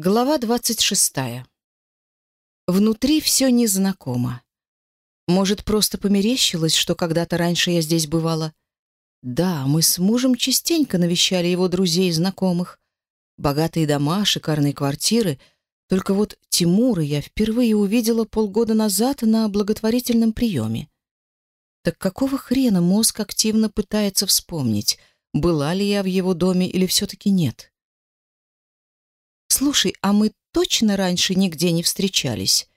Глава двадцать шестая. Внутри все незнакомо. Может, просто померещилось, что когда-то раньше я здесь бывала? Да, мы с мужем частенько навещали его друзей и знакомых. Богатые дома, шикарные квартиры. Только вот Тимура я впервые увидела полгода назад на благотворительном приеме. Так какого хрена мозг активно пытается вспомнить, была ли я в его доме или все-таки нет? Слушай, а мы точно раньше нигде не встречались?»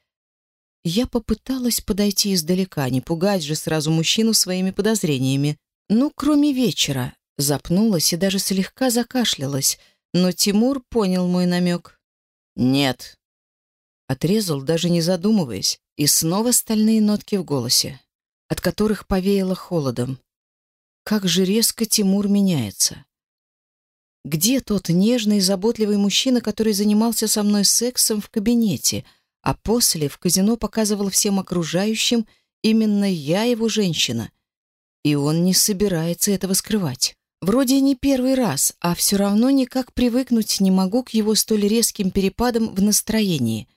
Я попыталась подойти издалека, не пугать же сразу мужчину своими подозрениями. Ну, кроме вечера. Запнулась и даже слегка закашлялась, но Тимур понял мой намек. «Нет». Отрезал, даже не задумываясь, и снова стальные нотки в голосе, от которых повеяло холодом. Как же резко Тимур меняется. Где тот нежный и заботливый мужчина, который занимался со мной сексом в кабинете, а после в казино показывал всем окружающим именно я его женщина? И он не собирается этого скрывать. Вроде не первый раз, а все равно никак привыкнуть не могу к его столь резким перепадам в настроении.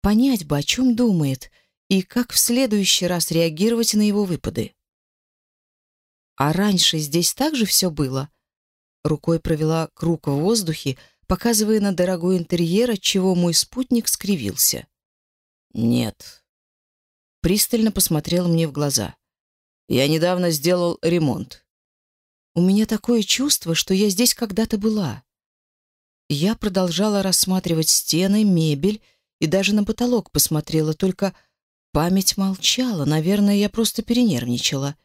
Понять бы, о чем думает, и как в следующий раз реагировать на его выпады. рукой провела круг в воздухе, показывая на дорогой интерьер, от чего мой спутник скривился. «Нет». Пристально посмотрел мне в глаза. «Я недавно сделал ремонт». «У меня такое чувство, что я здесь когда-то была». Я продолжала рассматривать стены, мебель и даже на потолок посмотрела, только память молчала. Наверное, я просто перенервничала.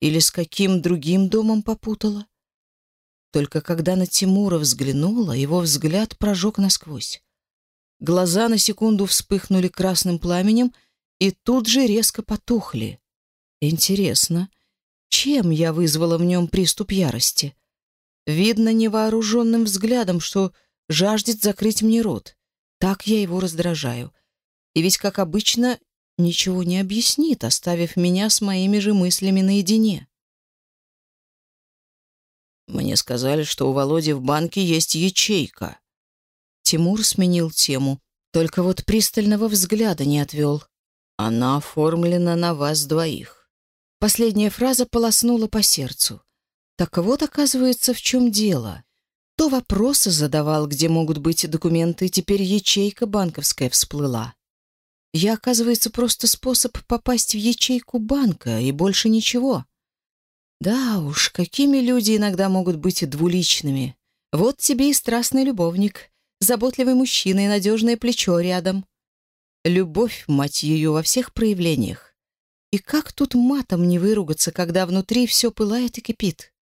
Или с каким другим домом попутала? Только когда на Тимура взглянула, его взгляд прожег насквозь. Глаза на секунду вспыхнули красным пламенем и тут же резко потухли. Интересно, чем я вызвала в нем приступ ярости? Видно невооруженным взглядом, что жаждет закрыть мне рот. Так я его раздражаю. И ведь, как обычно, ничего не объяснит, оставив меня с моими же мыслями наедине. Мне сказали, что у Володи в банке есть ячейка. Тимур сменил тему, только вот пристального взгляда не отвел. Она оформлена на вас двоих. Последняя фраза полоснула по сердцу. Так вот, оказывается, в чем дело. То вопросы задавал, где могут быть документы, теперь ячейка банковская всплыла. Я, оказывается, просто способ попасть в ячейку банка, и больше ничего. Да уж, какими люди иногда могут быть двуличными. Вот тебе и страстный любовник, заботливый мужчина и надежное плечо рядом. Любовь, мать ее, во всех проявлениях. И как тут матом не выругаться, когда внутри все пылает и кипит?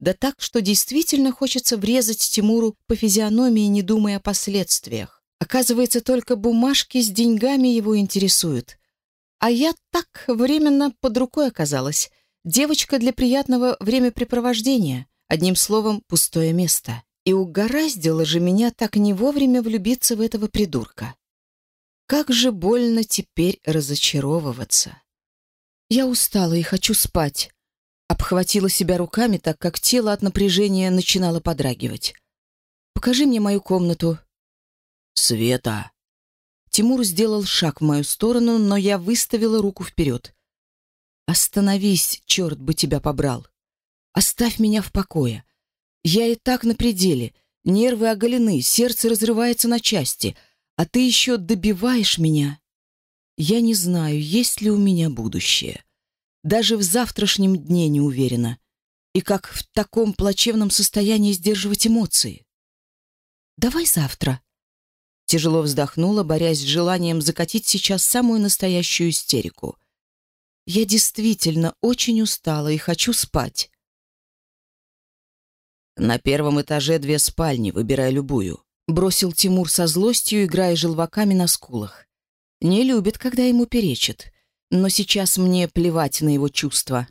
Да так, что действительно хочется врезать Тимуру по физиономии, не думая о последствиях. Оказывается, только бумажки с деньгами его интересуют. А я так временно под рукой оказалась — Девочка для приятного времяпрепровождения, одним словом, пустое место. И угораздило же меня так не вовремя влюбиться в этого придурка. Как же больно теперь разочаровываться. Я устала и хочу спать. Обхватила себя руками, так как тело от напряжения начинало подрагивать. «Покажи мне мою комнату». «Света!» Тимур сделал шаг в мою сторону, но я выставила руку вперед. «Остановись, черт бы тебя побрал! Оставь меня в покое! Я и так на пределе, нервы оголены, сердце разрывается на части, а ты еще добиваешь меня! Я не знаю, есть ли у меня будущее. Даже в завтрашнем дне не уверена. И как в таком плачевном состоянии сдерживать эмоции? Давай завтра!» Тяжело вздохнула, борясь с желанием закатить сейчас самую настоящую истерику — Я действительно очень устала и хочу спать. На первом этаже две спальни, выбирай любую. Бросил Тимур со злостью, играя желваками на скулах. Не любит, когда ему перечат. Но сейчас мне плевать на его чувства.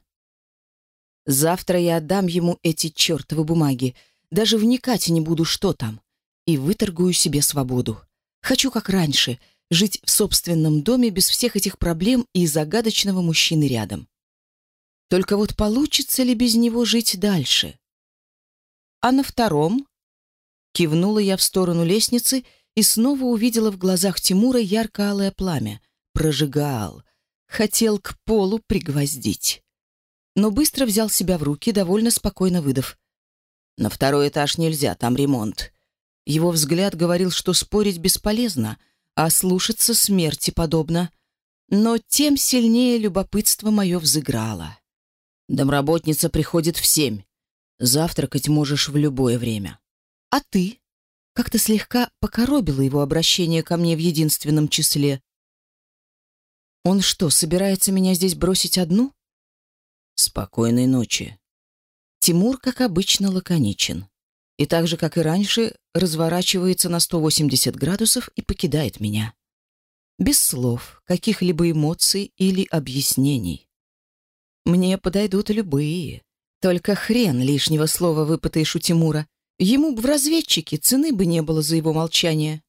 Завтра я отдам ему эти чертовы бумаги. Даже вникать не буду, что там. И выторгую себе свободу. Хочу как раньше — жить в собственном доме без всех этих проблем и загадочного мужчины рядом. Только вот получится ли без него жить дальше? А на втором? Кивнула я в сторону лестницы и снова увидела в глазах Тимура ярко-алое пламя. Прожигал. Хотел к полу пригвоздить. Но быстро взял себя в руки, довольно спокойно выдав. «На второй этаж нельзя, там ремонт». Его взгляд говорил, что спорить бесполезно — ослушаться а смерти подобно, но тем сильнее любопытство мое взыграло. Домработница приходит в семь. Завтракать можешь в любое время. А ты? Как-то слегка покоробило его обращение ко мне в единственном числе. Он что, собирается меня здесь бросить одну? Спокойной ночи. Тимур, как обычно, лаконичен. И так же, как и раньше, разворачивается на 180 градусов и покидает меня. Без слов, каких-либо эмоций или объяснений. Мне подойдут любые. Только хрен лишнего слова выпытаешь у Тимура. Ему бы в разведчике цены бы не было за его молчание.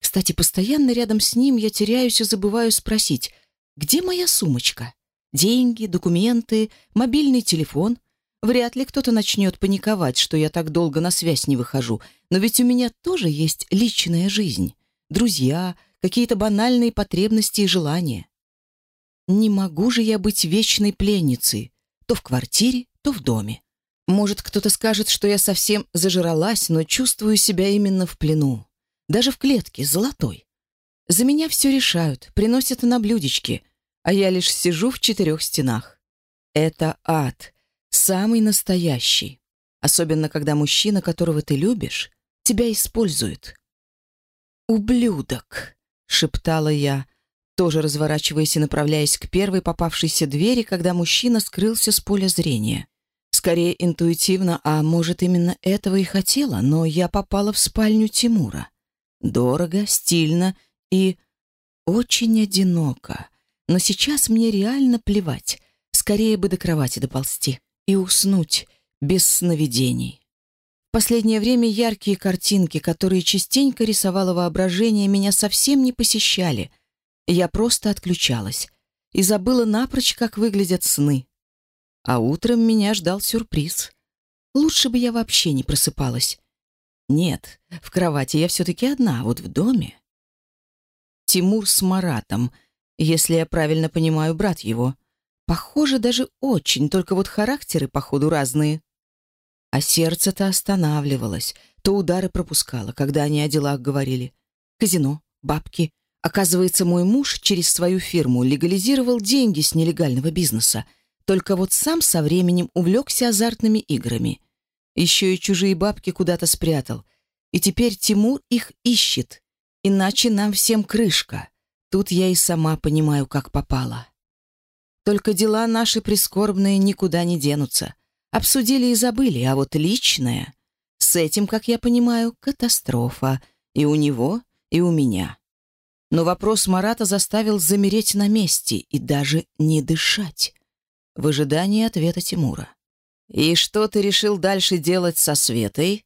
Кстати, постоянно рядом с ним я теряюсь и забываю спросить, где моя сумочка? Деньги, документы, мобильный телефон. Вряд ли кто-то начнет паниковать, что я так долго на связь не выхожу. Но ведь у меня тоже есть личная жизнь, друзья, какие-то банальные потребности и желания. Не могу же я быть вечной пленницей, то в квартире, то в доме. Может, кто-то скажет, что я совсем зажралась, но чувствую себя именно в плену. Даже в клетке, золотой. За меня все решают, приносят на блюдечки, а я лишь сижу в четырех стенах. Это ад самый настоящий, особенно когда мужчина, которого ты любишь, тебя использует. «Ублюдок!» — шептала я, тоже разворачиваясь и направляясь к первой попавшейся двери, когда мужчина скрылся с поля зрения. Скорее интуитивно, а может, именно этого и хотела, но я попала в спальню Тимура. Дорого, стильно и очень одиноко. Но сейчас мне реально плевать. Скорее бы до кровати доползти. и уснуть без сновидений. В последнее время яркие картинки, которые частенько рисовало воображение, меня совсем не посещали — я просто отключалась и забыла напрочь, как выглядят сны. А утром меня ждал сюрприз. Лучше бы я вообще не просыпалась. Нет, в кровати я все-таки одна, а вот в доме. Тимур с Маратом, если я правильно понимаю, брат его. Похоже, даже очень, только вот характеры, походу, разные. А сердце-то останавливалось, то удары пропускало, когда они о делах говорили. Казино, бабки, Оказывается, мой муж через свою фирму легализировал деньги с нелегального бизнеса, только вот сам со временем увлекся азартными играми. Еще и чужие бабки куда-то спрятал. И теперь Тимур их ищет. Иначе нам всем крышка. Тут я и сама понимаю, как попала. Только дела наши прискорбные никуда не денутся. Обсудили и забыли, а вот личное... С этим, как я понимаю, катастрофа. И у него, и у меня. Но вопрос Марата заставил замереть на месте и даже не дышать. В ожидании ответа Тимура. «И что ты решил дальше делать со Светой?»